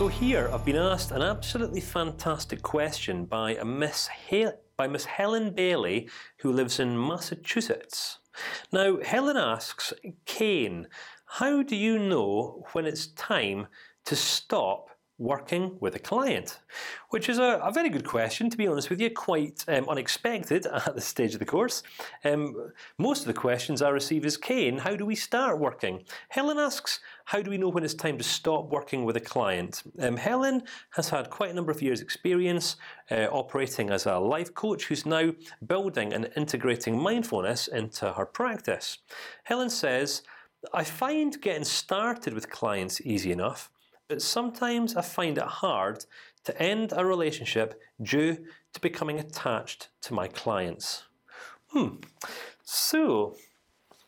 So here I've been asked an absolutely fantastic question by a Miss by Miss Helen Bailey, who lives in Massachusetts. Now Helen asks, Kane, how do you know when it's time to stop working with a client? Which is a, a, very good question, to be honest with you. Quite um, unexpected at this stage of the course. Um, most of the questions I receive is, "Kane, how do we start working?" Helen asks, "How do we know when it's time to stop working with a client?" Um, Helen has had quite a number of years' experience uh, operating as a life coach, who's now building and integrating mindfulness into her practice. Helen says. I find getting started with clients easy enough but sometimes I find it hard to end a relationship due to becoming attached to my clients. Hmm. So.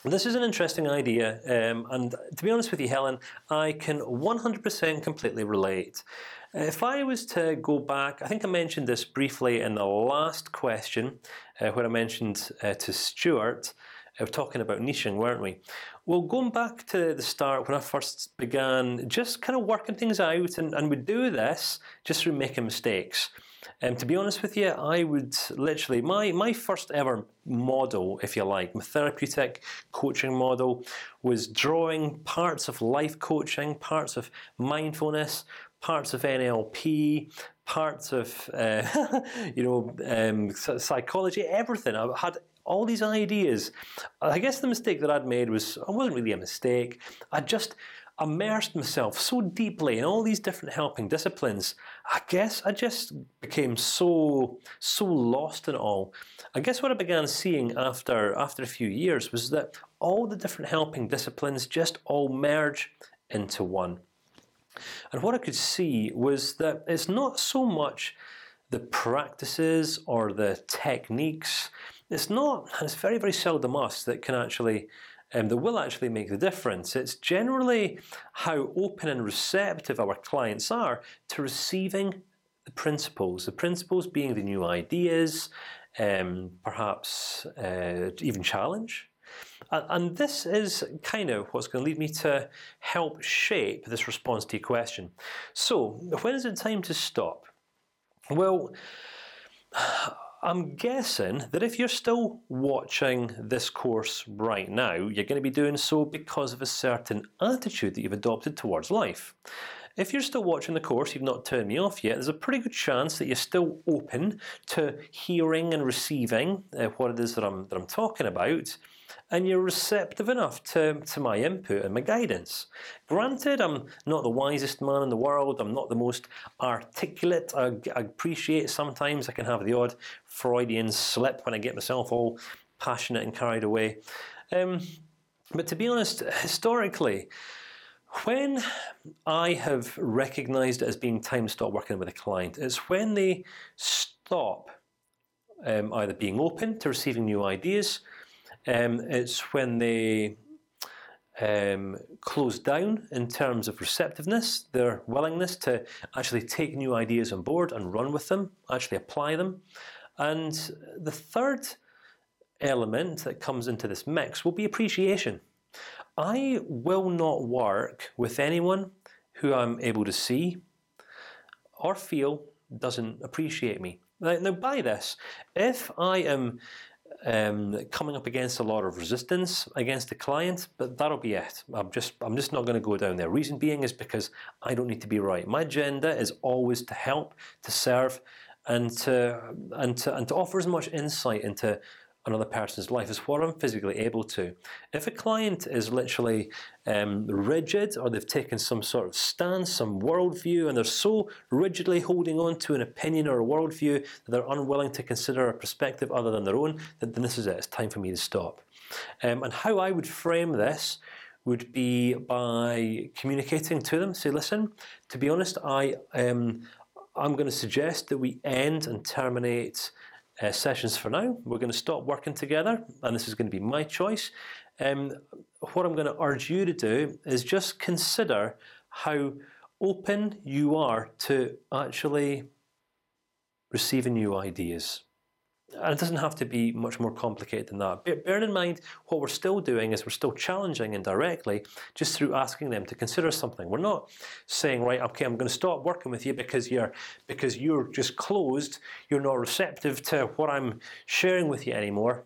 This is an interesting idea, um, and to be honest with you, Helen, I can 100% completely relate. If I was to go back, I think I mentioned this briefly in the last question, uh, where I mentioned uh, to Stuart we were talking about niching, weren't we? Well, going back to the start when I first began, just kind of working things out, and, and would do this just through making mistakes. And to be honest with you, I would literally my my first ever model, if you like, my therapeutic coaching model, was drawing parts of life coaching, parts of mindfulness, parts of NLP, parts of uh, you know um, psychology, everything. I had all these ideas. I guess the mistake that I'd made was it wasn't really a mistake. I just immersed myself so deeply in all these different helping disciplines. I guess I just became so so lost in all. I guess what I began seeing after after a few years was that all the different helping disciplines just all merge into one. And what I could see was that it's not so much the practices or the techniques it's not. It's very very seldom us that can actually. Um, that will actually make the difference. It's generally how open and receptive our clients are to receiving the principles. The principles being the new ideas, um, perhaps uh, even challenge. And, this is kind of what's going to lead me to help shape this response to your question. So, when is it time to stop? Well. I'm guessing that if you're still watching this course right now, you're going to be doing so because of a certain attitude that you've adopted towards life. If you're still watching the course, you've not turned me off yet. There's a pretty good chance that you're still open to hearing and receiving uh, what it is that I'm that I'm talking about and you're receptive enough to to my input and my guidance. Granted, I'm not the wisest man in the world. I'm not the most articulate. I, I appreciate sometimes I can have the odd Freudian slip when I get myself all passionate and carried away. Um, but to be honest, historically, when I have recognized it as being time to stop working with a client, it's when they stop um, either being open to receiving new ideas um, it's when they um, close down in terms of receptiveness, their willingness to actually take new ideas on board and run with them, actually apply them, and the third element that comes into this mix will be appreciation. I will not work with anyone who I'm able to see or feel doesn't appreciate me. Now, now by this, if I am um, coming up against a lot of resistance against the client, but that'll be it. I'm just I'm just not going to go down there. Reason being is because I don't need to be right. My agenda is always to help, to serve, and to and to and to offer as much insight into another person's life is what I'm physically able to. If a client is literally um, rigid, or they've taken some sort of stance, some worldview, and they're so rigidly holding on to an opinion or a worldview that they're unwilling to consider a perspective other than their own, then, then this is it. It's time for me to stop. Um, and how I would frame this would be by communicating to them. Say, listen. To be honest, I um, I'm going to suggest that we end and terminate uh, sessions for now. We're going to stop working together, and this is going to be my choice. Um, what I'm going to urge you to do is just consider how open you are to actually receiving new ideas. And it doesn't have to be much more complicated than that. Bear in mind, what we're still doing is we're still challenging indirectly, just through asking them to consider something. We're not saying, right, okay, I'm going to stop working with you because you're because you're just closed. You're not receptive to what I'm sharing with you anymore.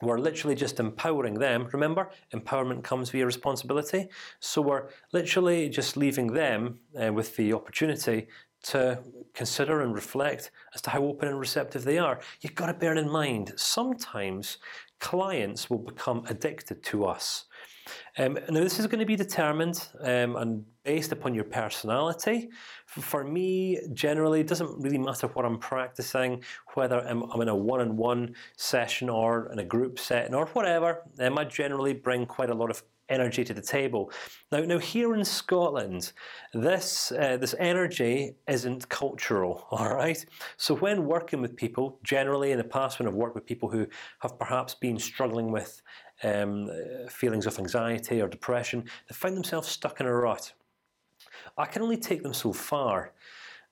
We're literally just empowering them. Remember, empowerment comes via responsibility. So we're literally just leaving them uh, with the opportunity to consider and reflect as to how open and receptive they are. You've got to bear in mind sometimes clients will become addicted to us. Um, now this is going to be determined um, and based upon your personality. For me, generally, it doesn't really matter what I'm practicing, whether I'm, I'm in a one-on-one -on -one session or in a group setting or whatever. Um, I generally bring quite a lot of energy to the table. Now, now here in Scotland, this uh, this energy isn't cultural. All right. So when working with people, generally in the past, when I've worked with people who have perhaps been struggling with um, feelings of anxiety or depression, they find themselves stuck in a rut. I can only take them so far.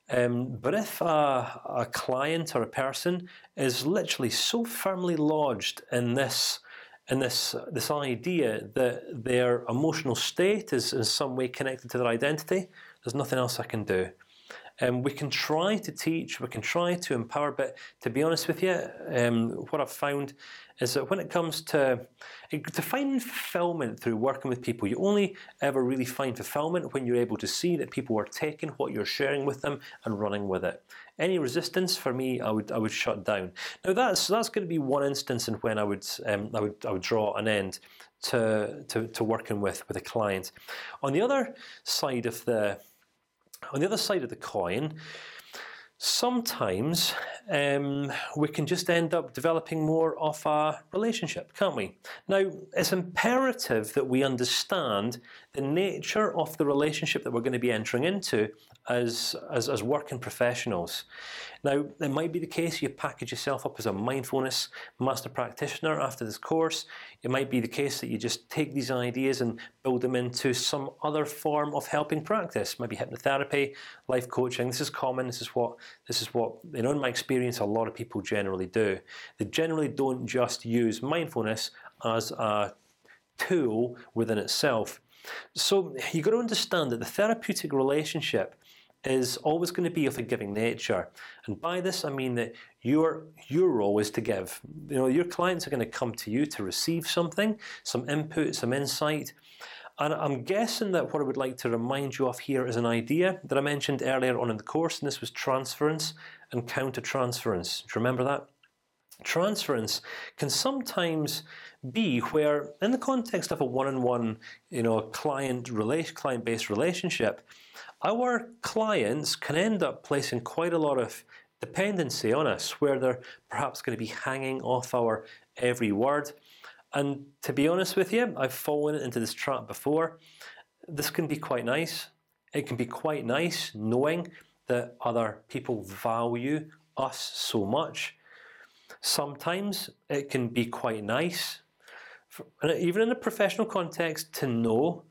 Um, but if a, a client or a person is literally so firmly lodged in this and this this idea that their emotional state is in some way connected to their identity. There's nothing else I can do. And um, we can try to teach, we can try to empower, but to be honest with you, um, what I've found is that when it comes to to find fulfillment through working with people, you only ever really find fulfillment when you're able to see that people are taking what you're sharing with them and running with it. Any resistance for me, I would I would shut down. Now that's that's going to be one instance in when I would um, I would I would draw an end to to to working with with a client. On the other side of the on the other side of the coin, sometimes um, we can just end up developing more of a relationship, can't we? Now, it's imperative that we understand the nature of the relationship that we're going to be entering into as as, as working professionals. Now, it might be the case you package yourself up as a mindfulness master practitioner after this course. It might be the case that you just take these ideas and build them into some other form of helping practice. Maybe hypnotherapy, life coaching. This is common. This is what this is what. In my experience, a lot of people generally do. They generally don't just use mindfulness as a tool within itself. So you've got to understand that the therapeutic relationship is always going to be of a giving nature, and by this I mean that your your role is to give. You know, your clients are going to come to you to receive something, some input, some insight. And I'm guessing that what I would like to remind you of here is an idea that I mentioned earlier on in the course, and this was transference and countertransference. Do you remember that? Transference can sometimes be where, in the context of a one-on-one, you know, client relation, client-based relationship, our clients can end up placing quite a lot of dependency on us, where they're perhaps going to be hanging off our every word. And to be honest with you, I've fallen into this trap before. This can be quite nice. It can be quite nice knowing that other people value us so much. Sometimes it can be quite nice, even in a professional context, to know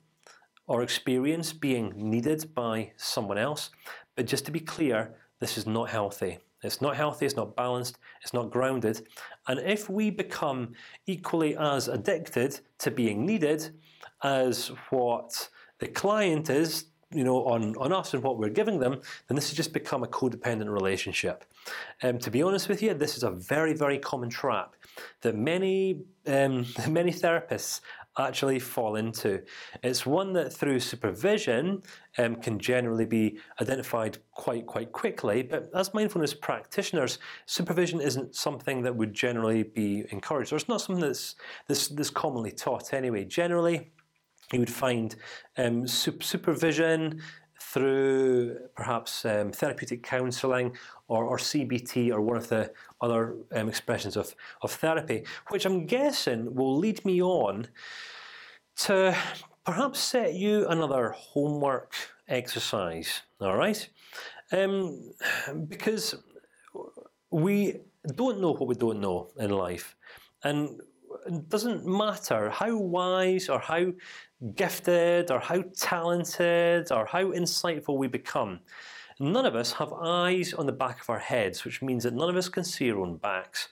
or experience being needed by someone else. But just to be clear, this is not healthy. It's not healthy. It's not balanced. It's not grounded. And if we become equally as addicted to being needed as what the client is, you know, on on us and what we're giving them, then this has just become a codependent relationship. Um, to be honest with you, this is a very very common trap that many um, many therapists actually fall into. It's one that through supervision um, can generally be identified quite quite quickly. But as mindfulness practitioners, supervision isn't something that would generally be encouraged, or it's not something that's this this commonly taught anyway. Generally, you would find um, supervision through perhaps um, therapeutic counselling or, or, CBT or one of the other um, expressions of of therapy, which I'm guessing will lead me on to perhaps set you another homework exercise. All right, um, because we don't know what we don't know in life, and it doesn't matter how wise or how gifted or how talented or how insightful we become. none of us have eyes on the back of our heads, which means that none of us can see our own backs,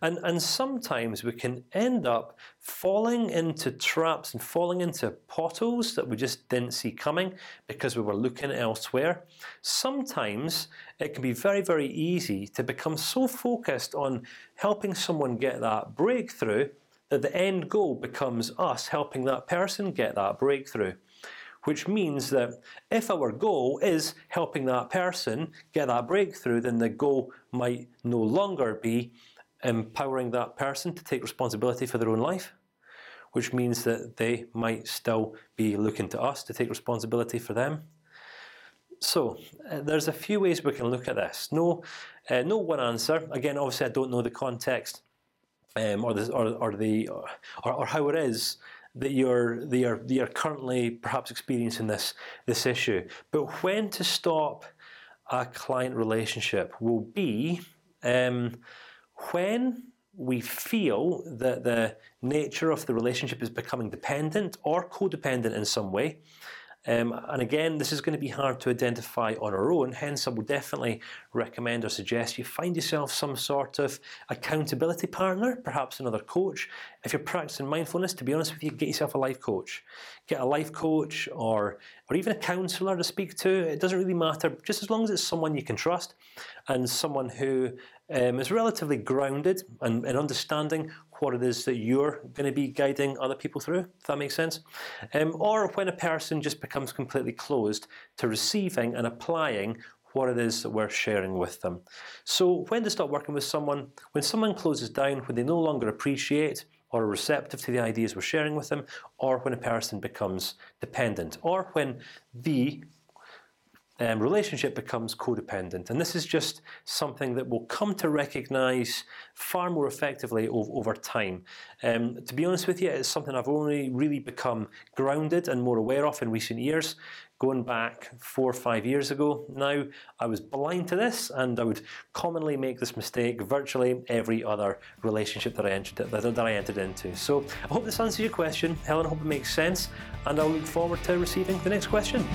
and and sometimes we can end up falling into traps and falling into potholes that we just didn't see coming because we were looking elsewhere. Sometimes it can be very very easy to become so focused on helping someone get that breakthrough that the end goal becomes us helping that person get that breakthrough which means that if our goal is helping that person get that breakthrough, then the goal might no longer be empowering that person to take responsibility for their own life, which means that they might still be looking to us to take responsibility for them. So uh, there's a few ways we can look at this. No, uh, no one answer. Again, obviously, I don't know the context um, or the or, or the or, or how it is that you're they are they are currently perhaps experiencing this this issue. But when to stop a client relationship will be um, when we feel that the nature of the relationship is becoming dependent or codependent in some way, um, and again, this is going to be hard to identify on our own. Hence, I would definitely recommend or suggest you find yourself some sort of accountability partner, perhaps another coach. If you're practicing mindfulness, to be honest with you, get yourself a life coach. Get a life coach or or even a counselor to speak to. It doesn't really matter, just as long as it's someone you can trust and someone who um, is relatively grounded and, and understanding what it is that you're going to be guiding other people through. If that makes sense, um, or when a person just becomes completely closed to receiving and applying what it is that we're sharing with them. So when to stop working with someone, when someone closes down, when they no longer appreciate or are receptive to the ideas we're sharing with them, or when a person becomes dependent, or when the um, relationship becomes codependent, and this is just something that we'll come to recognize far more effectively over, over time. Um, to be honest with you, it's something I've only really become grounded and more aware of in recent years. Going back four or five years ago now, I was blind to this, and I would commonly make this mistake virtually every other relationship that I entered that, that I entered into. So I hope this answers your question, Helen. I hope it makes sense, and I'll look forward to receiving the next question.